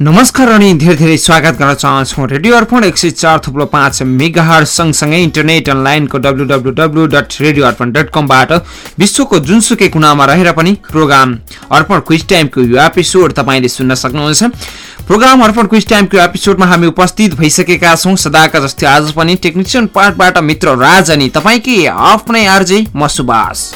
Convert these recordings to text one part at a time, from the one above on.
नमस्कार अनि धेरै धेरै स्वागत गर्न चाहन्छौँ रेडियो अर्पण एक सय चार थुप्रो पाँच मेगाहर सँगसँगै इन्टरनेट अनलाइनको W W W dot radio Arpan dot कमबाट विश्वको जुनसुकै कुनामा रहेर पनि प्रोग्राम अर्पण क्विज टाइमको यो एपिसोड तपाईँले सुन्न सक्नुहुन्छ। प्रोग्राम अर्पण क्विज टाइमको एपिसोडमा हामी उपस्थित भइसकेका छौँ। सदाका जस्तै आज पनि टेक्निसियन पार्टबाट मित्र राज अनि तपाईँकै आफ्नै आर्जे म सुभाष।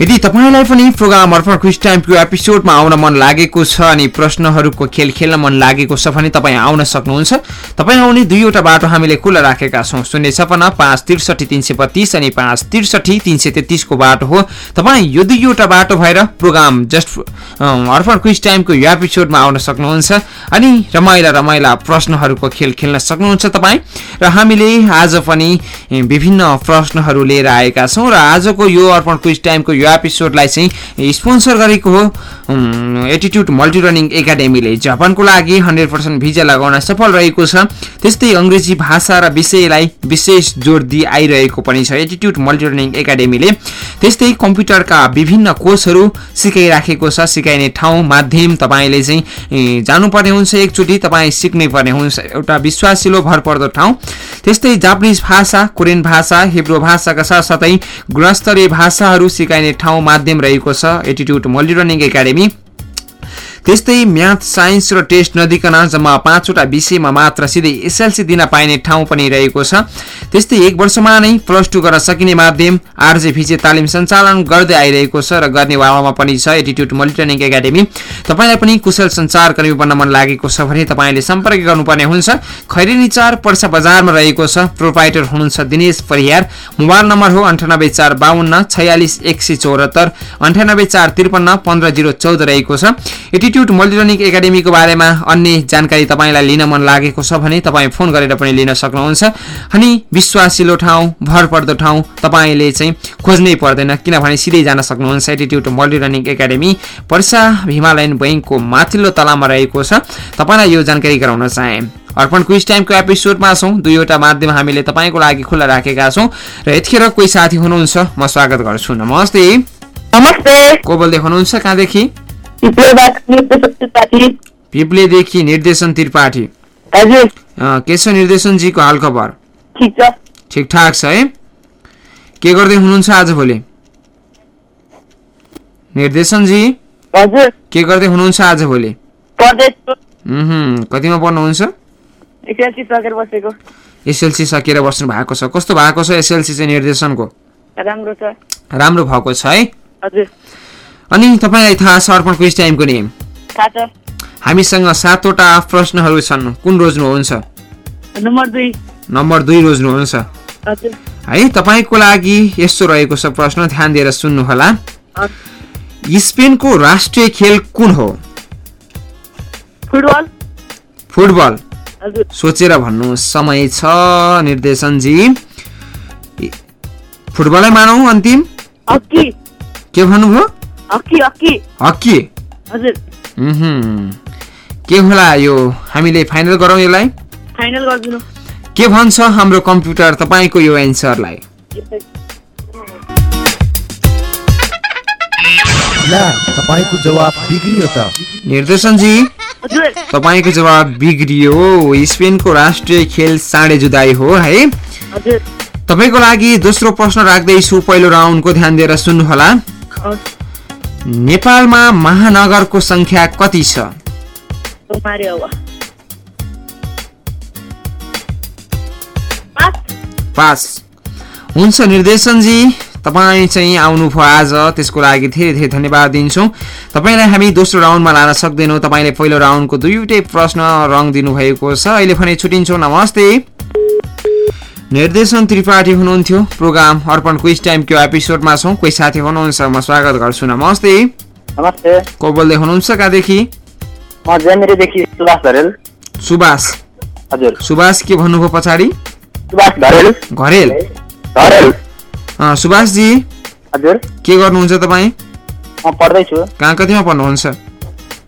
यदि तपाईँलाई पनि प्रोग्राम अर्पण क्विज टाइमको एपिसोडमा आउन मन लागेको छ अनि प्रश्नहरूको खेल खेल्न मन लागेको छ भने तपाईँ आउन सक्नुहुन्छ। तपाईँ आउने दुईवटा बाटो हामीले खुल्ला राखेका छौँ। शून्य छपन्न पाँच त्रिसठी तिन सय बत्तिस अनि पाँच त्रिसठी तिन सय तेत्तिसको बाटो हो। तपाईँ यो दुईवटा बाटो भएर प्रोग्राम जस्ट अर्पण क्विज टाइमको यो एपिसोडमा आउन सक्नुहुन्छ। अनि रमाइला रमाइला प्रश्नहरूको खेल खेल्न सक्नुहुन्छ तपाईँ। र हामीले आज पनि विभिन्न प्रश्नहरू लिएर आएका छौँ। र आजको यो अर्पण क्विज टाइमको यो एपिसोडलाई चाहिँ स्पोन्सर गरेको हो। एटिट्युड मल्टी रनिङ एकाडेमीले जापानको लागि हन्ड्रेड पर्सेन्ट भिजा लगाउन सफल रहेको छ। त्यस्तै अङ्ग्रेजी भाषा र विषयलाई विशेष जोड दिइ आइरहेको पनि छ एटिट्युड मल्टी रनिङ एकाडेमीले त्यस्तै कम्प्युटरका विभिन्न कोर्सहरू सिकाइराखेको छ। सिकाइने ठाउँ माध्यम तपाईँले चाहिँ जानुपर्ने हुन्छ। एकचोटि तपाईँ सिक्नै पर्ने हुन्छ। एउटा विश्वासिलो भरपर्दो ठाउँ। त्यस्तै जापानिज भाषा कोरियन भाषा हिब्रो भाषाका साथसाथै गुणस्तरीय भाषाहरू सिकाइने ठाउँ माध्यम रहेको छ। एटिट्युड मल्टी रनिङ एकाडेमी त्यस्तै म्याथ साइन्स र टेस्ट नदिकन जम्मा पाँचवटा विषयमा मात्र सिधै एसएलसी दिन पाइने ठाउँ पनि रहेको छ। त्यस्तै एक वर्षमा नै प्लस टू गर्न सकिने माध्यम आरजे भिजे तालिम सञ्चालन गर्दै आइरहेको छ र गर्ने वालामा पनि छ एटिट्युड मल्टिटर्निङ एकाडेमी तपाईँलाई पनि कुशल सञ्चारकर्मी बन्न मन लागेको छ भने तपाईँले सम्पर्क गर्नुपर्ने हुन्छ। खैरेनी चार पर्सा बजारमा रहेको छ। प्रोपाइटर हुनुहुन्छ दिनेश परियार। मोबाइल नम्बर हो अन्ठानब्बे चार बाहन्न छयालिस एक सय चौहत्तर। अन्ठानब्बे चार त्रिपन्न पन्ध्र जिरो चौध रहेको छ। एटिट्युड इन्स्टिच्युट मल्टिरनिक एकाडेमीको बारेमा अन्य जानकारी तपाईँलाई लिन मन लागेको छ भने तपाईँ फोन गरेर पनि लिन सक्नुहुन्छ। अनि विश्वासिलो ठाउँ भरपर्दो ठाउँ तपाईँले चाहिँ खोज्नै पर्दैन किनभने सिधै जान सक्नुहुन्छ एटिट्युड मल्टिरनिक एकाडेमी। पर्सा हिमालयन बैङ्कको माथिल्लो तलामा रहेको छ। तपाईँलाई यो जानकारी गराउन चाहे। अर्पण क्विज टाइमको एपिसोडमा छौँ। दुईवटा माध्यम हामीले तपाईँको लागि खुल्ला राखेका छौँ। र यतिखेर कोही साथी हुनुहुन्छ म स्वागत गर्छु। नमस्ते। नमस्ते। को बोल्दै हुनुहुन्छ कहाँदेखि? पिप्लेदेखि निर्देशन त्रिपाठी। के छ निर्देशनजीको हालखबर ठिक छ ठिकठाक छ है? के गर्दै हुनुहुन्छ आज भोलि? निर्देशनजी? के गर्दै हुनुहुन्छ आज भोलि? कतिमा पढ्नुहुन्छ? एसएलसी सकेर बसेको एसएलसी सकेर बस्नु भएको छ। कस्तो भएको छ एसएलसी चाहिँ निर्देशनको? राम्रो छ। राम्रो भएको छ है? हजुर। अनि तपाईँलाई थाहा छ अर्पण क्विज टाइमको छ हामीसँग सातवटा प्रश्नहरू छन्। कुन रोज्नुहुन्छ? नम्बर दुई। रोज्नुहुन्छ। है तपाईँको लागि यस्तो रहेको छ प्रश्न ध्यान दिएर सुन्नुहोला। स्पेनको राष्ट्रिय खेल कुन हो? फुटबल। फुटबल। सोचेर भन्नु समय छ निर्देशनजी। फुटबलै मानौ अन्तिम। के भन्नुभयो? हकी हजुर। के होला यो? हामीले फाइनल गरौँ यसलाई? फाइनल गरिदिनु। के भन्छ हाम्रो कम्प्युटर? तपाईँको यो एन्सरलाई। ला तपाईँको जवाब बिग्रियो त। निर्देशनजी हजुर। तपाईँको जवाब बिग्रियो। स्पेनको राष्ट्रिय खेल साँडे जुदाई हो है? हजुर। तपाईँको लागि दोस्रो प्रश्न राख्दैछु। पहिलो राउन्डको ध्यान दिएर सुन्नुहोला। नेपालमा महानगरको संख्या कति छ? पाँच। हुन्छ निर्देशनजी तपाईँ चाहिँ आउनुभयो आज त्यसको लागि धेरै धेरै धन्यवाद दिन्छौँ। तपाईँलाई हामी दोस्रो राउन्डमा लान सक्दैनौँ। तपाईँले पहिलो राउन्डको दुईवटै प्रश्न रङ दिनुभएको छ। अहिले भने छुट्टिन्छौँ नमस्ते। निर्देशन त्रिपाठी हुनुहुन्थ्यो। प्रोग्राम अर्पण क्विज टाइमको एपिसोडमा छौँ। कोही साथी हुनुहुन्छ म स्वागत गर्छु। नमस्ते। नमस्ते। को बोल्दै हुनुहुन्छ कहाँदेखि? म ज्यामिरेदेखि सुभाष धरेल सुभाष। हजुर। सुभाष के भन्नुभयो पछाडि? सुभाष धरेल घरेल। धरेल सुभाषजी। हजुर। के गर्नुहुन्छ तपाईँ? म पढ्दैछु। कहाँ कतिमा पढ्नुहुन्छ?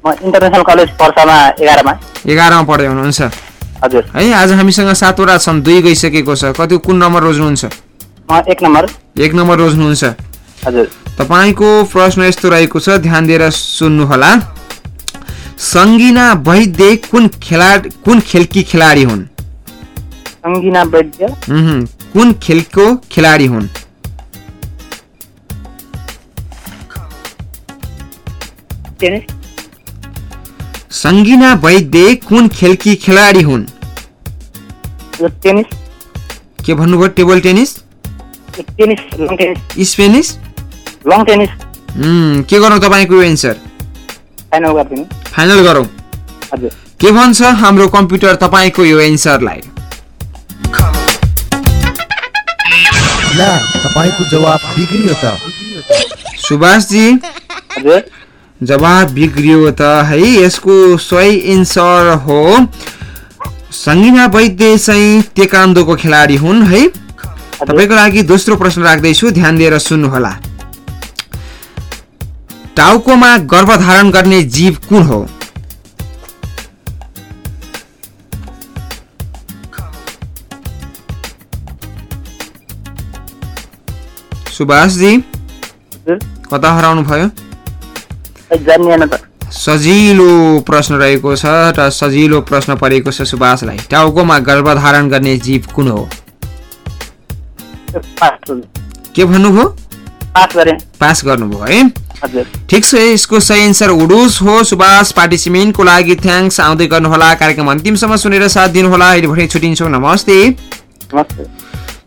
म इन्टरनेसनल कलेज पर्सामा एघारमा। एघारमा पढ्दै हुनुहुन्छ। हजुर। है आज हामीसँग सातवटा छन् दुई गइसकेको छ। कति कुन नम्बर रोज्नुहुन्छ? एक नम्बर। एक नम्बर रोज्नुहुन्छ। हजुर। तपाईँको प्रश्न यस्तो रहेको छ ध्यान दिएर सुन्नुहोला। सङ्गिना वैद्य कुन खेलाडी कुन खेलकी खेलाडी हुन्? सङ्गिना वैद्य। कुन खेलको खेलाडी हुन्? टेनिस सङ्गिना वैद्य कुन खेलकी खेलाडी हुन्? के भन्नुभयो table tennis? Tennis long tennis. Spanish? Long tennis. Um, के गरौँ तपाईँको यो एन्सर? फाइनल गरौँ। हजुर। के भन्छ हाम्रो कम्प्युटर तपाईँको यो एन्सरलाई? ला तपाईँको जवाब बिग्रियो त। सुभाषजी। हजुर। जवाब बिग्रियो त है। यसको सही एन्सर हो। सङ्गिना वैद्य चाहिँ खेलाडी हुन् है। तपाईँको लागि दोस्रो प्रश्न राख्दैछु ध्यान दिएर सुन्नुहोला। टाउकोमा गर्भधारण गर्ने जीव कुन हो? सुभाषजी कता हराउनु भयो सजिलो प्रश्न रहेको छ र सजिलो प्रश्न परेको छ सुभाषलाई। टाउकोमा गर्भधारण गर्ने जीव कुन हो? पास के भन्नुभयो? पास गरेँ। पास गर्नुभयो है। हजुर। ठिक छ यसको सही एन्सर उडुस हो। सुभाष पार्टिसिपेन्टको लागि थ्याङ्क्स आउँदै गर्नुहोला। कार्यक्रम अन्तिमसम्म सुनेर साथ दिनुहोला। अहिले भने छुट्टिन्छौँ नमस्ते। नमस्ते।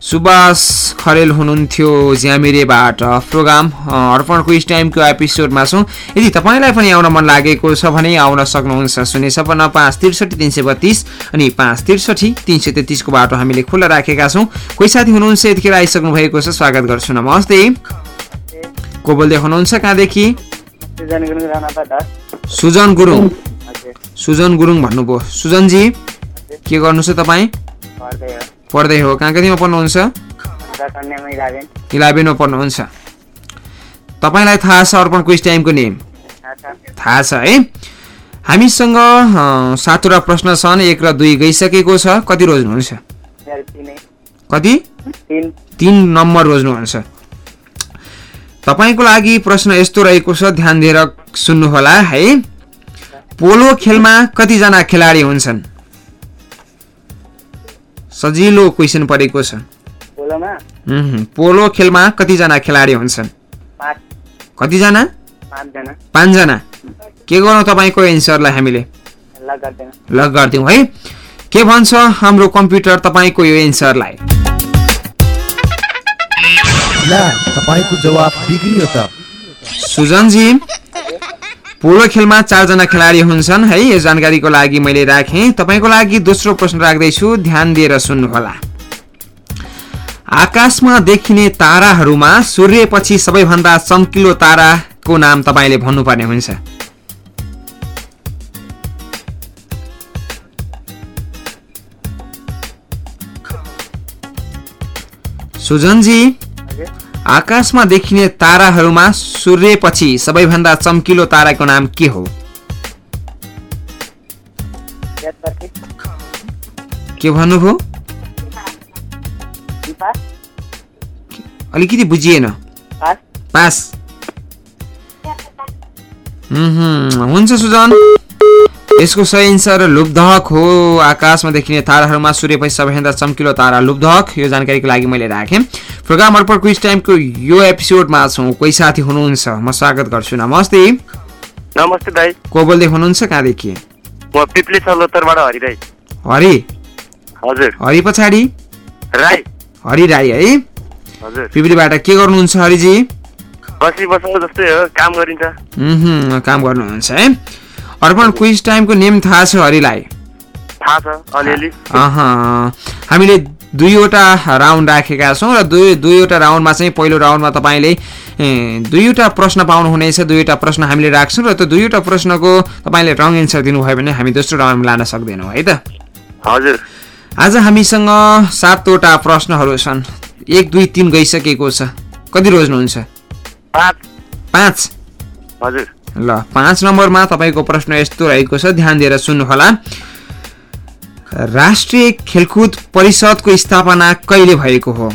सुभाष खरेल हुनुहुन्थ्यो ज्यामिरेबाट प्रोग्राम। अ, अर्पणको इस टाइमको एपिसोडमा छौँ। यदि तपाईँलाई पनि आउन मन लागेको छ भने आउन सक्नुहुन्छ। शून्य सपन्न पाँच त्रिसठी तिन सय बत्तिस अनि पाँच त्रिसठी तिन सय तेत्तिसको बाटो हामीले खुल्ला राखेका छौँ। कोही साथी हुनुहुन्छ यतिखेर आइसक्नु भएको छ स्वागत गर्छु। नमस्ते। को बोल्दै हुनुहुन्छ कहाँदेखि? सुजन गुरुङ सुजन गुरुङ। भन्नुभयो। सुजनजी के गर्नु छ तपाईँ? पढ्दै हो। कहाँ कतिमा पढ्नुहुन्छ इलेभेनमा पढ्नुहुन्छ तपाईँलाई थाहा छ अर्पणको टाइमको नेम? थाहा छ। है? हामीसँग सातवटा प्रश्न छन्। एक र दुई गइसकेको छ। कति रोज्नुहुन्छ? कति? तिन नम्बर रोज्नुहुन्छ। तपाईँको लागि प्रश्न यस्तो रहेको छ। ध्यान दिएर सुन्नुहोला है? पोलो खेलमा कतिजना खेलाडी हुन्छन्? सजिलो क्वेसन परेको छ। उहुँ, पोलो खेलमा कतिजना खेलाडी हुन्छन्? कतिजना? पाँचजना। के गरौँ तपाईँको एन्सरलाई हामीले? ल गरिदिउँ है? के भन्छ हाम्रो कम्प्युटर तपाईँको यो एन्सरलाई? ला तपाईँको जवाब बिग्रियो त। सुजनजी पोलो खेलमा चारजना खेलाडी हुन्छन् है? यो जानकारीको लागि मैले राखेँ। तपाईँको लागि दोस्रो प्रश्न राख्दैछु। ध्यान दिएर सुन्नुहोला। आकाशमा देखिने ताराहरूमा सूर्यपछि सबैभन्दा चम्किलो ताराको नाम तपाईँले भन्नुपर्ने हुन्छ। सुजनजी आकाशमा देखिने ताराहरूमा सूर्यपछि सबैभन्दा चम्किलो ताराको नाम के हो? के भन्नुभयो? अलिकति बुझिएन। पास। हुन्छ सुजन। यसको सही एन्सर लुब्धक हो। आकाशमा देखिने ताराहरूमा सूर्यपछि सबैभन्दा चम्किलो तारा लुब्धक। यो जानकारीको लागि मैले राखेँ। प्रोग्राम अर्पण क्विज टाइमको यो एपिसोडमा छौँ। कोही साथी हुनुहुन्छ? म स्वागत गर्छु। नमस्ते। नमस्ते दाई। को बोल्दै हुनुहुन्छ कहाँदेखि? म पिप्ली सल्लोत्तरबाट हरि हरि? हजुर। हरि पछाडि? राई। हरि राई है। हजुर। पिपलीबाट के गर्नुहुन्छ हरिजी? बसी बसाउ जस्तै हो काम गरिन्छ। काम गर्नुहुन्छ है। अर्पण क्विज टाइमको नेम थाहा छ हरिलाई? थाहा छ अलिअलि। हामीले दुईवटा राउन्ड राखेका छौँ र दुई दुईवटा राउन्डमा चाहिँ पहिलो राउन्डमा तपाईँले दुईवटा प्रश्न पाउनुहुनेछ दुईवटा प्रश्न हामीले राख्छौँ र त्यो दुईवटा प्रश्नको तपाईँले रङ एन्सर दिनुभयो भने हामी दोस्रो राउन्डमा लान सक्दैनौँ है त? हजुर। आज हामीसँग सातवटा प्रश्नहरू छन्। एक दुई तिन गइसकेको छ। कति रोज्नुहुन्छ? पाँच? हजुर। ल पाँच नम्बरमा तपाईँको प्रश्न यस्तो रहेको छ ध्यान दिएर सुन्नुहोला। राष्ट्रिय खेलकुद परिषदको स्थापना कहिले भएको हो?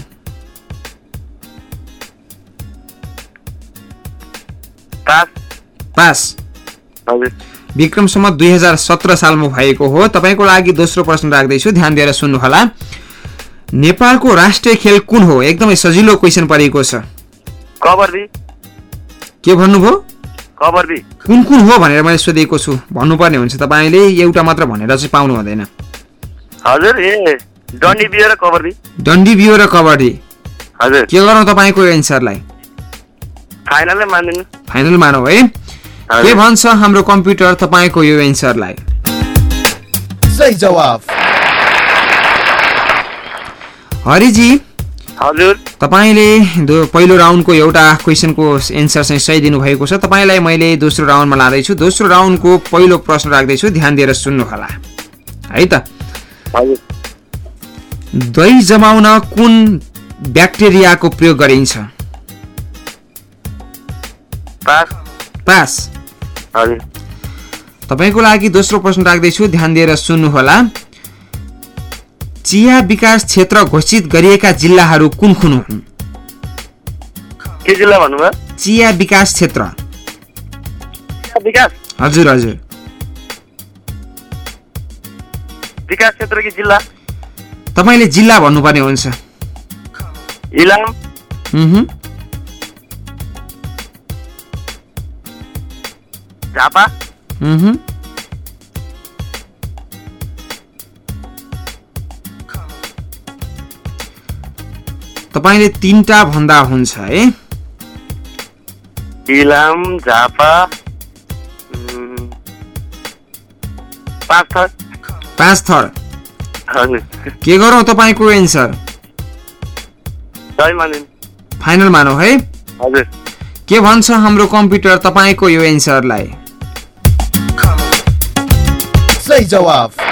पास विक्रमसम्म दुई हजार सत्र सालमा भएको हो। तपाईँको लागि दोस्रो प्रश्न राख्दैछु। ध्यान दिएर सुन्नुहोला। नेपालको राष्ट्रिय खेल कुन हो? एकदमै सजिलो क्वेसन परेको छ। के भन्नुभयो? कुन कुन हो भनेर मैले सोधेको छु। भन्नुपर्ने हुन्छ तपाईँले। एउटा मात्र भनेर चाहिँ पाउनु हुँदैन। हजुर ए डन्डी बियो र कबड्डी। डन्डी बियो र कबड्डी। हजुर। के गरौँ तपाईँको एन्सरलाई? फाइनलै मानिदिनु फाइनल मानौ है। के भन्छ हाम्रो कम्प्युटर तपाईँको यो एन्सरलाई? सही जवाफ। हरिजी हजुर। तपाईँले पहिलो राउन्डको एउटा क्वेसनको एन्सर चाहिँ सही दिनुभएको छ। तपाईँलाई मैले दोस्रो राउन्डमा लाँदैछु। दोस्रो राउन्डको पहिलो प्रश्न राख्दैछु। ध्यान दिएर सुन्नुहोला। है त? दही जमाउन कुन ब्याक्टेरियाको प्रयोग गरिन्छ? पास। तपाईँको लागि दोस्रो प्रश्न राख्दैछु ध्यान दिएर सुन्नुहोला। चिया विकास क्षेत्र घोषित गरिएका जिल्लाहरू कुन कुन हुन्? के जिल्ला भन्नुभयो? चिया विकास क्षेत्र। हजुर हजुर। विकास क्षेत्र कि जिल्ला। तपाईँले जिल्ला भन्नुपर्ने हुन्छ। इलाम। झापा। तपाईँले तिनवटा भन्दा हुन्छ है। इलाम झापा पाँच पाँच थर। के गरौँ तपाईँको एन्सर? फाइनल मानौ है? हजुर। के भन्छ हाम्रो कम्प्युटर तपाईँको यो एन्सरलाई? सही जवाफ।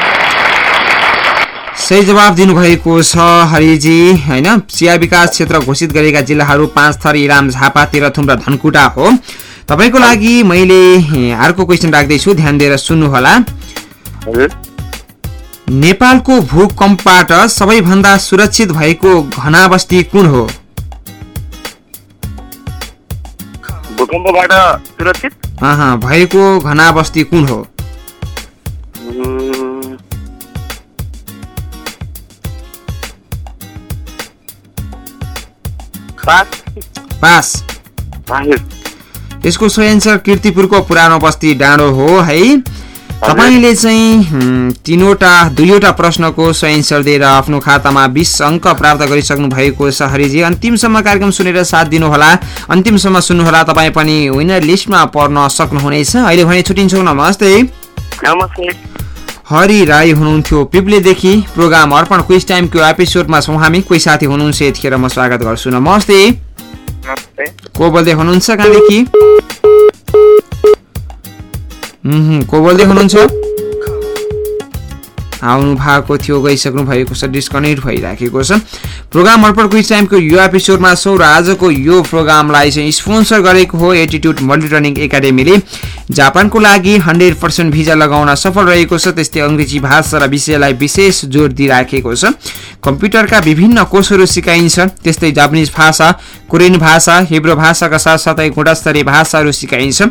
सही जवाब दिनुभएको छ हरिजी होइन? चिया विकास क्षेत्र घोषित गरेका जिल्लाहरू पाँच थर इलाम झापा तेह्रथुम र धनकुटा हो। तपाईँको लागि मैले अर्को क्वेसन राख्दैछु ध्यान दिएर सुन्नुहोला। हजुर। नेपालको भूकम्पबाट सबैभन्दा सुरक्षित भएको घना बस्ती कुन हो? भूकम्पबाट सुरक्षित? भएको घना बस्ती कुन हो? पास। हजुर यसको सही एन्सर किर्तिपुरको पुरानो बस्ती डाँडो हो है। तपाईँले चाहिँ तिनवटा दुईवटा प्रश्नको एन्सर दिएर आफ्नो खातामा बिस अङ्क प्राप्त गरिसक्नु भएको छ हरिजी। अन्तिमसम्म कार्यक्रम सुनेर साथ दिनुहोला। अन्तिमसम्म सुन्नुहोला तपाईँ पनि विनर लिस्टमा पर्न सक्नुहुनेछ। अहिले भने छुट्टिन्छौँ नमस्ते। नमस्ते। हरि राई हुनुहुन्थ्यो पिप्लेदेखि। प्रोग्राम अर्पण क्विज टाइमको एपिसोडमा छौँ हामी। कोही साथी हुनुहुन्छ यतिखेर म स्वागत गर्छु। नमस्ते। को बोल्दै हुनुहुन्छ कहाँदेखि? को बोल्दै हुनुहुन्छ? आउनु भएको थियो गइसक्नु भएको छ डिस्कनेक्ट भइराखेको छ। प्रोग्राम अर्पण क्विज टाइमको यो एपिसोडमा छौँ र आजको यो प्रोग्रामलाई चाहिँ स्पोन्सर गरेको हो एटिट्युड मल्टिटर्निङ एकाडेमीले जापानको लागि हन्ड्रेड पर्सेन्ट भिजा लगाउन सफल रहेको छ त्यस्तै अङ्ग्रेजी भाषा र विषयलाई विशेष जोड दिइराखेको छ। कम्प्युटरका विभिन्न कोर्सहरू सिकाइन्छ त्यस्तै जापानिज भाषा कोरियन भाषा हिब्रो भाषाका साथसाथै गुणस्तरीय भाषाहरू सिकाइन्छ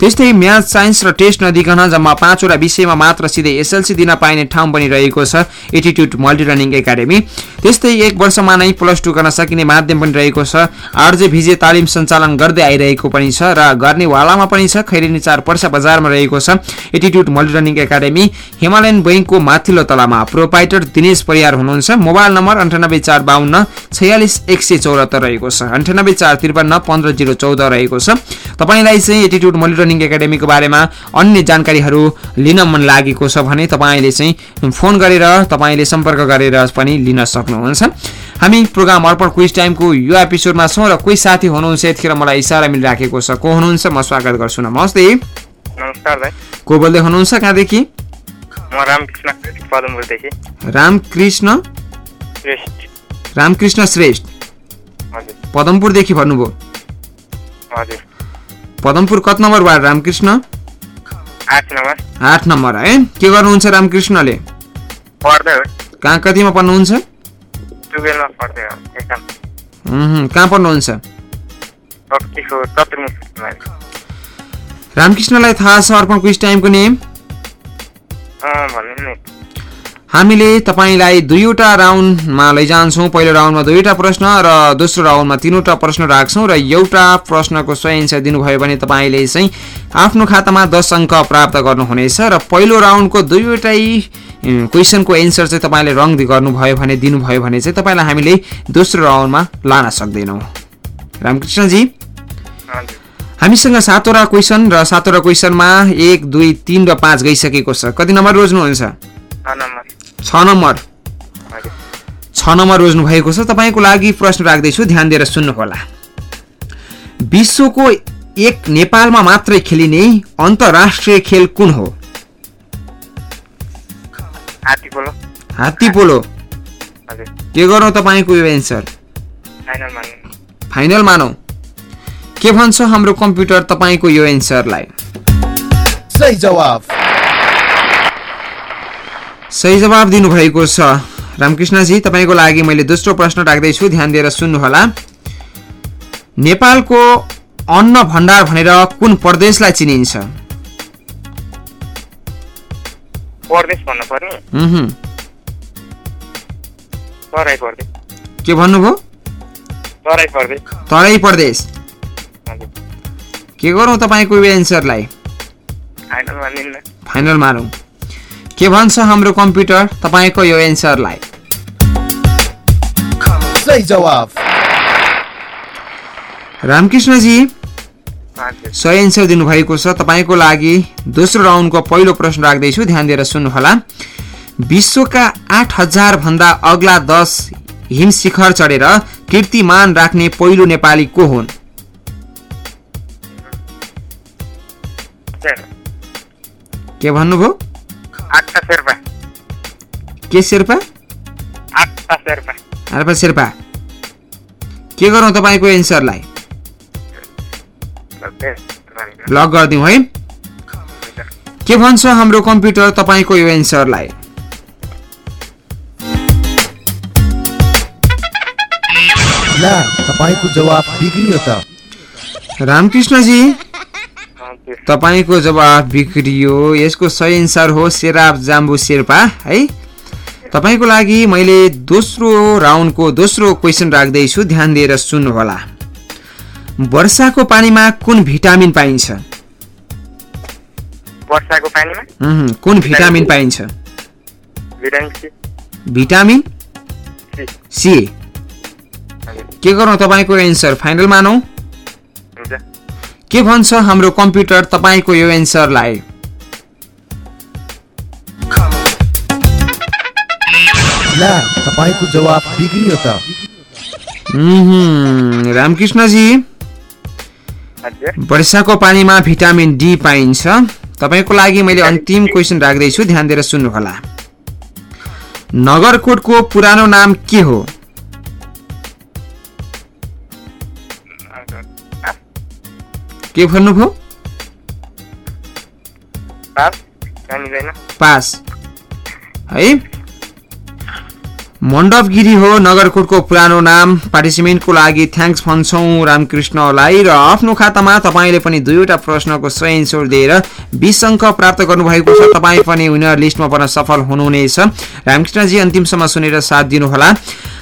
त्यस्तै म्याथ साइन्स र टेस्ट नदिकन जम्मा पाँचवटा विषयमा मात्र सिधै एसएलसी दिन पाइने ठाउँ पनि रहेको छ एटिट्युड मल्टिरनिङ एकाडेमी। त्यस्तै एक वर्षमा नै प्लस टू गर्न सकिने माध्यम पनि रहेको छ आरजे भिजे तालिम सञ्चालन गर्दै आइरहेको पनि छ र गर्नेवालामा पनि छ खैरेनी चार पर्सा बजारमा रहेको छ। एटिट्युड मल्टिरनिङ एकाडेमी हिमालयन बैङ्कको माथिल्लो तलामा प्रोपाइटर दिनेश परियार हुनुहुन्छ। मोबाइल नम्बर अन्ठानब्बे चार बाहन्न छयालिस एक सय चौरात्तर रहेको छ। अन्ठानब्बे चार त्रिपन्न पन्ध्र जिरो चौध रहेको छ। तपाईँलाई चाहिँ एटिट्युड मल्टिरनिङ एकाडेमीको बारेमा अन्य जानकारीहरू लिन मन लागेको छ भने तपाईँले चाहिँ फोन गरेर तपाईँले सम्पर्क गरेर पनि लिन सक्नुहुन्छ। हामी प्रोग्राम अर्पण क्विज टाइमको यो एपिसोडमा छौँ र कोही साथी हुनुहुन्छ यतिखेर मलाई इसारा मिलिराखेको छ। को हुनुहुन्छ? म स्वागत गर्छु। नमस्ते। नमस्कार भाइ। को बोल्दै हुनुहुन्छ? कहाँदेखि? रामकृष्ण। श्रेष्ठ। रामकृष्ण श्रेष्ठ। पदमपुरदेखि भन्नुभयो। पदमपुर कत नम्बर वार्ड रामकृष्ण? आठ नम्बर। है? के गर्नुहुन्छ रामकृष्णले? कहाँ कतिमा पढ्नुहुन्छ? कहाँ पढ्नुहुन्छ? रामकृष्णलाई थाहा छ अर्पण क्विज टाइमको नेम? हामीले तपाईँलाई दुईवटा राउन्डमा लैजान्छौँ। पहिलो राउन्डमा दुईवटा प्रश्न र दोस्रो राउन्डमा तिनवटा प्रश्न राख्छौँ र एउटा प्रश्नको सही एन्सर दिनुभयो भने तपाईँले चाहिँ आफ्नो खातामा दस अङ्क प्राप्त गर्नुहुनेछ र पहिलो राउन्डको दुईवटै क्वेसनको एन्सर चाहिँ तपाईँले रङ गर्नुभयो भने दिनुभयो भने चाहिँ तपाईँलाई हामीले दोस्रो राउन्डमा लान सक्दैनौँ। रामकृष्णजी? हामीसँग सातवटा क्वेसन र सातवटा क्वेसनमा एक दुई तिन र पाँच गइसकेको छ। कति नम्बर रोज्नुहुन्छ? छ नम्बर। छ नम्बर रोज्नु भएको छ। तपाईँको लागि प्रश्न राख्दैछु। ध्यान दिएर सुन्नुहोला। विश्वको एक नेपालमा मात्रै खेलिने अन्तर्राष्ट्रिय खेल कुन हो? हात्ती पोलो। हात्ती पोलो। हजुर। के गरौँ तपाईँको यो एन्सर? फाइनल मानौ। के भन्छ हाम्रो कम्प्युटर तपाईँको यो एन्सरलाई? सही जवाफ। सही जवाब दिनुभएको छ। रामकृष्णजी तपाईँको लागि मैले दोस्रो प्रश्न राख्दैछु ध्यान दिएर सुन्नुहोला। नेपालको अन्न भण्डार भनेर कुन प्रदेशलाई चिनिन्छ? के भन्नुभयो? तराई परदेश। के गरौँ तपाईँको एन्सरलाई? फाइनल मारौँ। के भन्छ हाम्रो कम्प्युटर? तपाईँको यो एन्सरलाई। रामकृष्णजी सही एन्सर दिनुभएको छ। तपाईँको लागि दोस्रो राउन्डको पहिलो प्रश्न राख्दैछु। ध्यान दिएर सुन्नुहोला। विश्वका आठ हजार भन्दा अग्ला दस हिम शिखर चढेर कीर्तिमान राख्ने पहिलो नेपाली को हुन्? के भन्नुभयो? आठटा शेर्पा के शेर्पा आठटा शेर्पा आर्पा शेर्पा के गरौँ तपाईँको एन्सरलाई ब्लक गरिदिउँ है के भन्छ हाम्रो कम्प्युटर तपाईँको यो एन्सरलाई ला तपाईँको जवाफ बिग्रियो त रामकृष्णजी तपाईँको जवाब बिग्रियो। यसको सही एन्सर हो सेराब जाम्बु शेर्पा है? तपाईँको लागि मैले दोस्रो राउन्डको दोस्रो क्वेसन राख्दैछु ध्यान दिएर सुन्नुहोला। वर्षाको पानीमा कुन भिटामिन पाइन्छ? वर्षाको पानीमा? उहुँ, कुन भिटामिन पाइन्छ? Vitamin C. के गरौँ तपाईँको एन्सर फाइनल मानौ के भन्छ हाम्रो कम्प्युटर तपाईँको यो एन्सरलाई? रामकृष्णजी। वर्षाको पानीमा भिटामिन डी पाइन्छ। तपाईँको लागि मैले अन्तिम क्वेसन राख्दैछु ध्यान दिएर सुन्नुहोला। नगरकोटको पुरानो नाम के हो? के भन्नुभयो पास है? मण्डपगिरी हो नगरकोटको पुरानो नाम। पार्टिसिपेन्टको लागि थ्याङ्क्स भन्छौँ रामकृष्णलाई र आफ्नो खातामा तपाईँले पनि दुईवटा प्रश्नको सही एन्सर दिएर बिस अङ्क प्राप्त गर्नुभएको छ। तपाईँ पनि विनर लिस्टमा पर्न सफल हुनुहुनेछ। रामकृष्णजी अन्तिमसम्म सुनेर साथ दिनुहोला।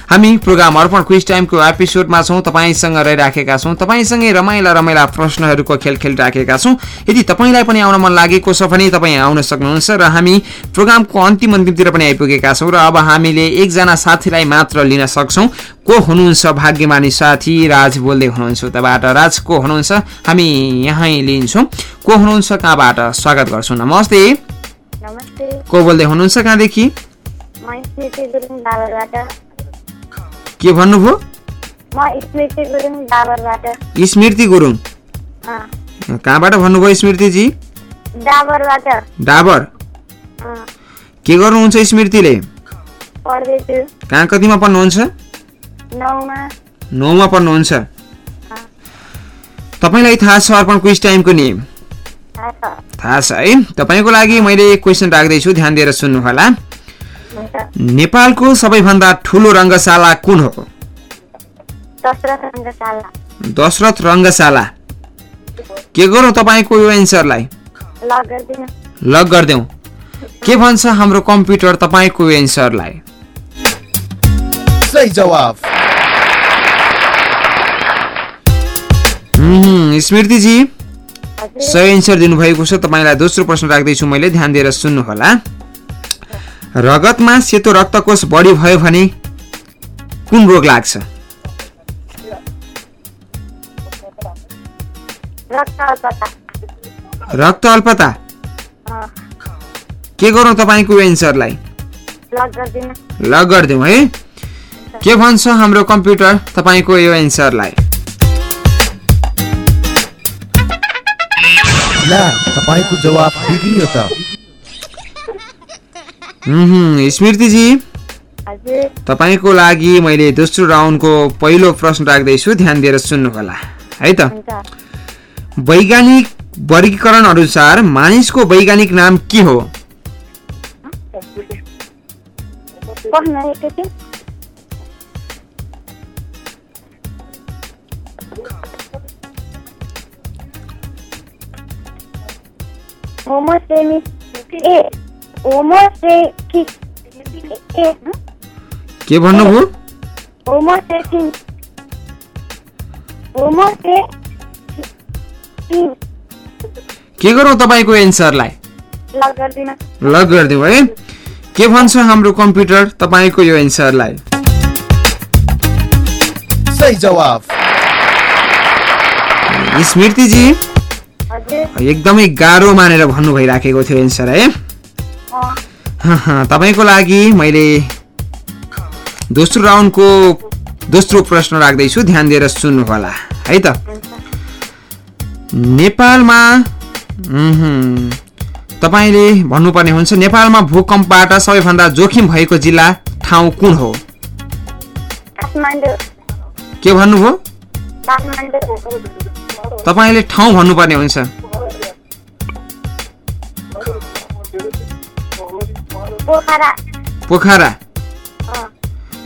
हामी प्रोग्राम अर्पण क्विज टाइमको एपिसोडमा छौँ तपाईँसँग रहिराखेका छौँ तपाईँसँगै रमाइला रमाइला प्रश्नहरूको खेल खेलिराखेका छौँ। यदि तपाईँलाई पनि आउन मन लागेको छ भने तपाईँ आउन सक्नुहुन्छ र हामी प्रोग्रामको अन्तिम अन्तिमतिर पनि आइपुगेका छौँ र अब हामीले एकजना साथीलाई मात्र लिन सक्छौँ। को हुनुहुन्छ भाग्यमानी साथी? राज बोल्दै हुनुहुन्छ उताबाट। राज को हुनुहुन्छ? हामी यहीँ लिन्छौँ। को हुनुहुन्छ कहाँबाट? स्वागत गर्छौँ। नमस्ते। नमस्ते। को बोल्दै हुनुहुन्छ कहाँदेखि? के भन्नुभयो? म स्मृति गुरुङ कहाँबाट भन्नुभयो स्मृतिजी? डाबर। के गर्नुहुन्छ स्मृतिले? कहाँ कतिमा पढ्नुहुन्छ? नौमा। नौमा पढ्नुहुन्छ। तपाईँलाई थाहा छ अर्पण क्विज टाइमको नियम थाहा छ। है। तपाईँको लागि मैले क्वेसन राख्दैछु ध्यान दिएर सुन्नुहोला। नेपालको सबैभन्दा ठुलो रङ्गशाला कुन हो? दशरथ रङ्गशाला। के गरौँ तपाईँको यो एन्सरलाई? लक गरिदेऊ। के भन्छ हाम्रो कम्प्युटर तपाईँको यो एन्सरलाई? सही जवाफ। उहुँ, स्मृतिजी सही एन्सर दिनुभएको छ। तपाईँलाई दोस्रो प्रश्न राख्दैछु मैले ध्यान दिएर सुन्नुहोला। रगतमा सेतो रक्तकोष बढी भयो भने कुन रोग लाग्छ? रक्त अल्पता। रक्त अल्पता? अँ, के गरौँ तपाईँको एन्सरलाई? लक गरिदिउँ है। के भन्छ हाम्रो कम्प्युटर? तपाईँको यो एन्सरलाई। ला तपाईँको जवाफ बिग्रियो त। स्मृतिजी तपाईँको लागि मैले दोस्रो राउन्डको पहिलो प्रश्न राख्दैछु ध्यान दिएर सुन्नुहोला। है त? वैज्ञानिक वर्गीकरण अनुसार मानिसको वैज्ञानिक नाम के हो? ए? के भन्नुभयो के गरौँ तपाईँको एन्सरलाई? लक गरिदिउँ है। के भन्छ हाम्रो कम्प्युटर? तपाईँको यो एन्सरलाई। सही जवाफ। स्मृतिजी एकदमै गाह्रो मानेर भन्नु भइराखेको थियो एन्सर है। तपाईँको लागि मैले दोस्रो राउन्डको दोस्रो प्रश्न राख्दैछु ध्यान दिएर सुन्नुहोला। है त? नेपालमा तपाईँले भन्नुपर्ने हुन्छ नेपालमा भूकम्पबाट सबैभन्दा जोखिम भएको जिल्ला ठाउँ कुन हो? के भन्नुभयो? तपाईँले ठाउँ भन्नुपर्ने हुन्छ। पोखरा। पोखरा। अँ,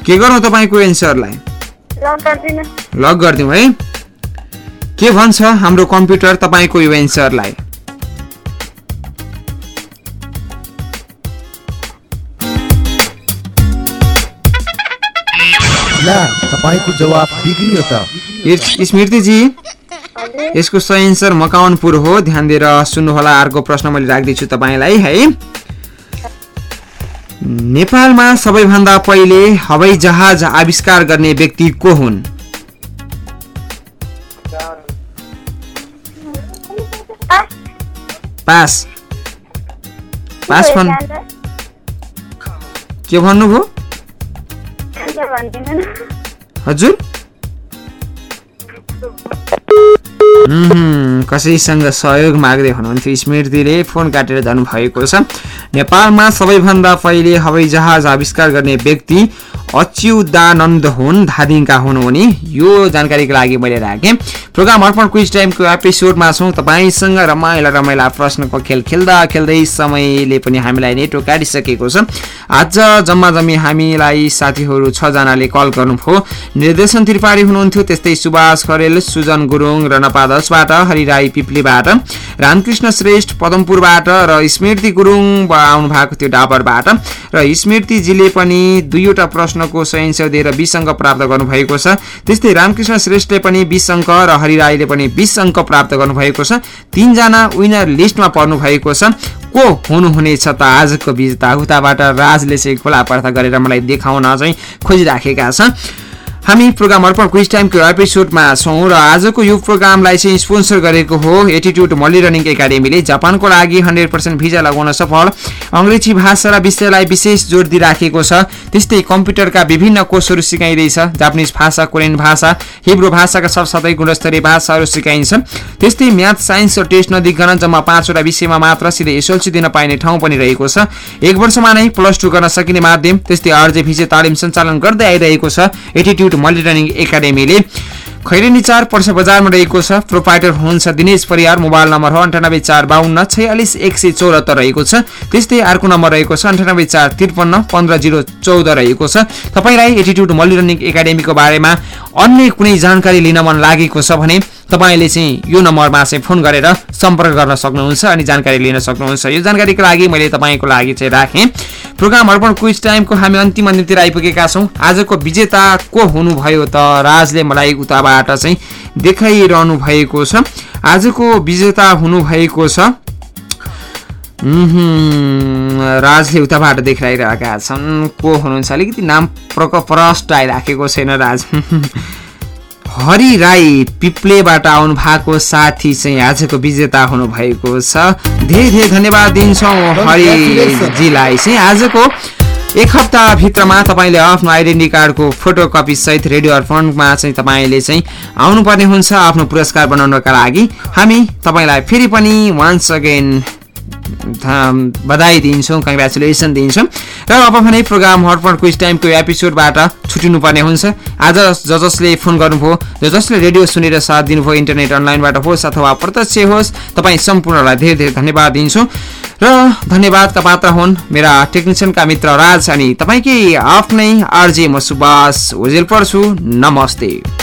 के गरौँ तपाईँको एन्सरलाई? लक गरिदिउँ है। के भन्छ हाम्रो कम्प्युटर तपाईँको यो एन्सरलाई? स्मृतिजी यसको सही एन्सर मकाउनपुर हो। ध्यान दिएर सुन्नुहोला अर्को प्रश्न मैले राख्दैछु तपाईँलाई है। नेपालमा सबैभन्दा पहिले हवाई जहाज आविष्कार गर्ने व्यक्ति को हुन्? पास। पास भन्। के भन्नुभयो? हजुर। कसैसँग सहयोग माग्दै हुनुहुन्थ्यो स्मृतिले फोन काटेर जानुभएको छ। नेपालमा सबैभन्दा पहिले हवाई जहाज आविष्कार गर्ने व्यक्ति अच्युतानन्द हुन् धादिङका हुन् भने यो जानकारीको लागि मैले राखेँ। प्रोग्राम अर्पण क्विज टाइमको एपिसोडमा छौँ। तपाईँसँग रमाइला रमाइला प्रश्नको खेल खेल्दा खेल्दै समयले पनि हामीलाई नेटो काटिसकेको छ। आज जम्मा जम्मी हामीलाई साथीहरू छजनाले कल गर्नुभयो। निर्देशन त्रिपाठी हुनुहुन्थ्यो। त्यस्तै सुभाष खरेल सुजन गुरुङ रनपा दसबाट हरिराई पिप्लीबाट रामकृष्ण श्रेष्ठ पदमपुरबाट र स्मृति गुरुङ आउनु भएको थियो डाबरबाट। र स्मृतिजीले पनि दुईवटा प्रश्नको सही एन्सर दिएर बिस अङ्क प्राप्त गर्नुभएको छ। त्यस्तै रामकृष्ण श्रेष्ठले पनि बिस अङ्क र हरिराईले पनि बिस अङ्क प्राप्त गर्नुभएको छ। तिनजना विनर लिस्टमा पर्नु भएको छ। को हुनुहुनेछ त आजको विजेता? उताबाट राजले चाहिँ खोला पर्था गरेर मलाई देखाउन चाहिँ खोजिराखेका छन्। हामी प्रोग्राम अर्पण क्विज टाइमको एपिसोडमा छौँ र आजको यो प्रोग्रामलाई चाहिँ स्पोन्सर गरेको हो एटिट्युड मल्ली रनिङ एकाडेमीले। जापानको लागि हन्ड्रेड पर्सेन्ट भिजा लगाउन सफल। अङ्ग्रेजी भाषा र विषयलाई विशेष जोड दिइराखेको छ। त्यस्तै कम्प्युटरका विभिन्न कोर्सहरू सिकाइँदैछ। जापानिज भाषा कोरियन भाषा हिब्रो भाषाका साथसाथै गुणस्तरीय भाषाहरू सिकाइन्छ। त्यस्तै म्याथ साइन्स र टेस्ट नदिकन जम्मा पाँचवटा विषयमा मात्र सिधै एसएलसी दिन पाइने ठाउँ पनि रहेको छ। एक वर्षमा नै प्लस टू गर्न सकिने माध्यम। त्यस्तै आरजे भिजे तालिम सञ्चालन गर्दै आइरहेको छ। एटिट्युड मल्टी रनिङ एकाडेमीले खैरेनी चार पर्सा बजारमा रहेको छ। प्रोपाइटर हुनुहुन्छ दिनेश परियार। मोबाइल नम्बर हो अन्ठानब्बे चार बाहन्न छयालिस एक सय चौहत्तर रहेको छ। त्यस्तै अर्को नम्बर रहेको छ अन्ठानब्बे चार त्रिपन्न पन्ध्र जिरो चौध रहेको छ। तपाईँलाई एटिट्युड मल्ली रनिङ एकाडेमीको बारेमा अन्य कुनै जानकारी लिन मन लागेको छ भने तपाईँले चाहिँ यो नम्बरमा चाहिँ फोन गरेर सम्पर्क गर्न सक्नुहुन्छ अनि जानकारी लिन सक्नुहुन्छ। यो जानकारीको लागि मैले तपाईँको लागि चाहिँ राखेँ। प्रोग्राम अर्पण क्विज टाइमको हामी अन्तिम अन्तिमतिर आइपुगेका छौँ। आजको विजेता को हुनुभयो त राजले मलाई उताबाट चाहिँ देखाइरहनु भएको छ। आजको विजेता हुनुभएको छ। राजले उताबाट देखाइरहेका छन्। को हुनुहुन्छ? अलिकति नाम प्रक प्रष्ट आइराखेको छैन राज। हरि राई पिप्लेबाट आउनु भएको साथी चाहिँ आजको विजेता हुनुभएको छ। धेरै धेरै धन्यवाद दिन्छौँ हरिजीलाई चाहिँ आजको एक हप्ताभित्रमा तपाईँले आफ्नो आइडेन्टिटी कार्डको फोटोकपी सहित रेडियो अर्पणमा चाहिँ तपाईँले चाहिँ आउनुपर्ने हुन्छ आफ्नो पुरस्कार बनाउनका लागि। हामी तपाईँलाई फेरि पनि वान्स अगेन बधाई दिन्छौँ कङ्ग्रेचुलेसन दिन्छौँ। र अब भने प्रोग्राम हटपट क्विज टाइमको एपिसोडबाट छुटिनुपर्ने हुन्छ। आज ज जसले फोन गर्नुभयो। ज जसले रेडियो सुनेर साथ दिनुभयो इन्टरनेट अनलाइनबाट होस् अथवा प्रत्यक्ष होस् तपाईँ सम्पूर्णलाई धेरै धेरै धन्यवाद दिन्छु। र धन्यवादका पात्र हुन् मेरा टेक्निसियनका मित्र राज अनि तपाईँकै आफ्नै आरजे म सुभाष ओजेल पर्छु नमस्ते।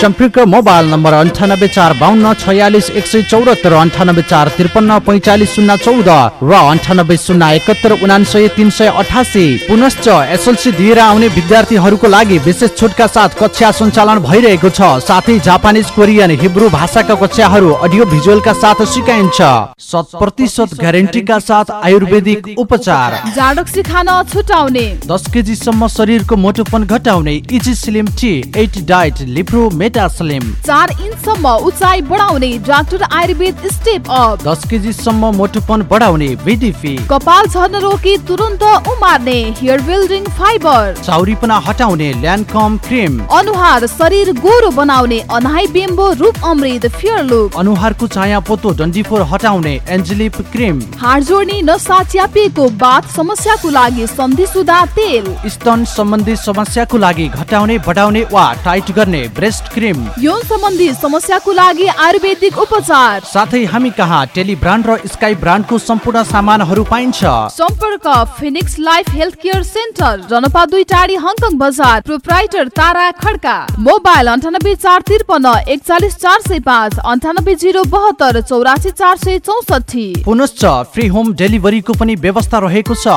सम्पर्क मोबाइल नम्बर अन्ठानब्बे चार बाहन्न छयालिस एक सय चौरात्तर अन्ठानब्बे चार त्रिपन्न पैँचालिस शून्य चौध र अन्ठानब्बे शून्य एकहत्तर उनासय तिन सय अठासी। पुनश्च एसएलसी दिएर आउने विद्यार्थीहरूको लागि विशेष छुटका साथ कक्षा सञ्चालन भइरहेको छ। साथै जापानिज कोरियन हिब्रू भाषाका कक्षाहरू अडियो भिजुअलका साथ सिकाइन्छ। शत प्रतिशत ग्यारेन्टीका साथ आयुर्वेदिक उपचार। जाडक्सी खान छुटाउने। दस केजीसम्म शरीरको मोटोपन घटाउने easy slim tea at diet लिप्रो meta slim चार इन्चसम्म उचाइ बढाउने डाक्टर आयुर्वेद स्टेप अप। दस केजीसम्म मोटोपन बढाउने बिडिपी कपाल झर्न रोकी तुरन्त उमार्ने हेयर बिल्डिङ फाइबर। चाउरीपना हटाउने ल्यान्डकम क्रिम। अनुहार शरीर गोरो बनाउने अनाइ बिम्बो रूप अमृत फेयर लुक अनुहारको चाया पोतो डन्डीफोर हटाउने एन्जेलिप क्रिम। हाड जोड्ने नसा च्यापिएको बाथ समस्याको लागि सन्धिसुदा तेल। स्तन सम्बन्धी समस्याको लागि घटाउने बढाउने वा टाइट गर्ने ब्रेस्ट क्रिम। यौन सम्बन्धी समस्याको लागि आयुर्वेदिक उपचार। साथै हामी कहाँ टेली ब्रान्ड र स्काई ब्रान्डको सम्पूर्ण सामानहरू पाइन्छ। सम्पर्क phoenix life health care centre जनपा दुई टाढी हङकङ बजार प्रोप्राइटर तारा खड्का। मोबाइल अन्ठानब्बे चार त्रिपन्न एकचालिस चार सय पाँच अन्ठानब्बे जिरो बहत्तर चौरासी चार सय चौसठी। पुनश्च फ्री होम डेलिभरीको पनि व्यवस्था रहेको छ।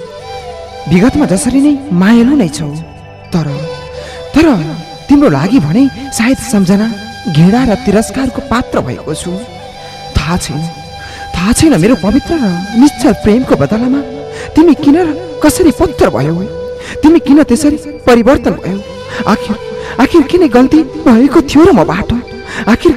विगतमा जसरी नै मायालु नै छौ। तर तर तिम्रो लागि भने सायद सम्झना घृणा र तिरस्कारको पात्र भएको छु। थाहा छैन थाहा छैन मेरो पवित्र र निश्चल प्रेमको बदलामा तिमी किन र कसरी पत्थर भयो? तिमी किन त्यसरी परिवर्तन भयो? आखिर आखिर किन गल्ती भएको थियो र मबाट आखिर